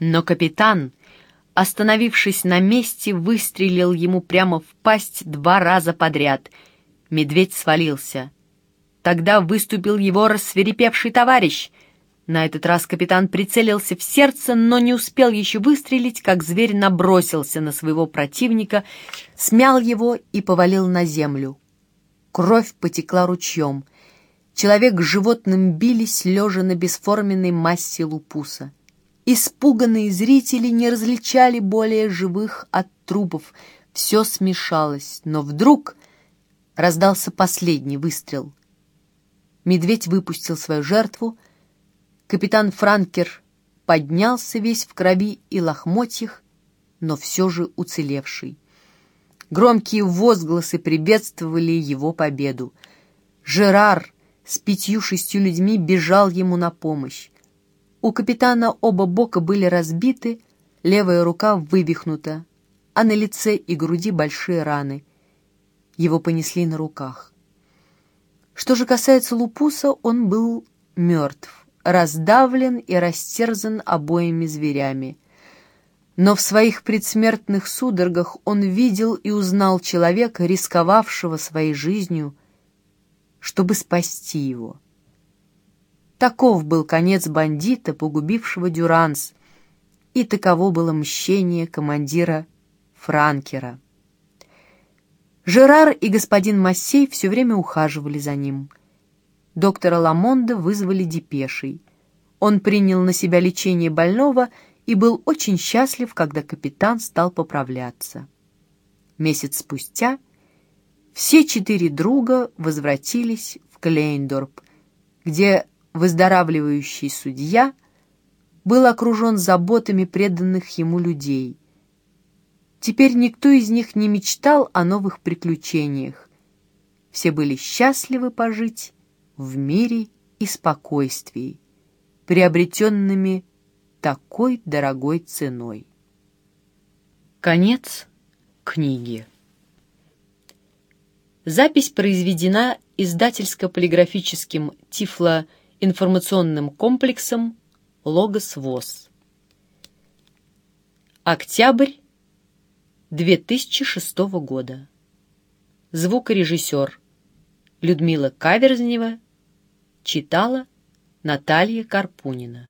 Но капитан, остановившись на месте, выстрелил ему прямо в пасть два раза подряд. Медведь свалился. Тогда выступил его рассверепевший товарищ. На этот раз капитан прицелился в сердце, но не успел еще выстрелить, как зверь набросился на своего противника, смял его и повалил на землю. Кровь потекла ручьем. Человек с животным бились, лежа на бесформенной массе лупуса. Испуганные зрители не различали более живых от трупов. Все смешалось, но вдруг раздался последний выстрел. Медведь выпустил свою жертву. Капитан Франкер поднялся весь в крови и лохмотьях, но все же уцелевший. Громкие возгласы приветствовали его победу. Жерар с пятью-шестью людьми бежал ему на помощь. У капитана оба бока были разбиты, левая рука вывихнута, а на лице и груди большие раны. Его понесли на руках. Что же касается Лупуса, он был мертв, раздавлен и растерзан обоими зверями. Но в своих предсмертных судорогах он видел и узнал человека, рисковавшего своей жизнью, чтобы спасти его. Таков был конец бандита, погубившего Дюранс, и таково было мщение командира Франкера. Жерар и господин Массей все время ухаживали за ним. Доктора Ламонда вызвали депешей. Он принял на себя лечение больного и был очень счастлив, когда капитан стал поправляться. Месяц спустя все четыре друга возвратились в Клейндорп, где выздоравливающий судья был окружен заботами преданных ему людей. Теперь никто из них не мечтал о новых приключениях. Все были счастливы пожить в мире и спокойствии, приобретенными такой дорогой ценой. Конец книги. Запись произведена издательско-полиграфическим тифло-информационным комплексом «Логос ВОЗ». Октябрь 2006 года. Звукорежиссер Людмила Каверзнева читала Наталья Карпунина.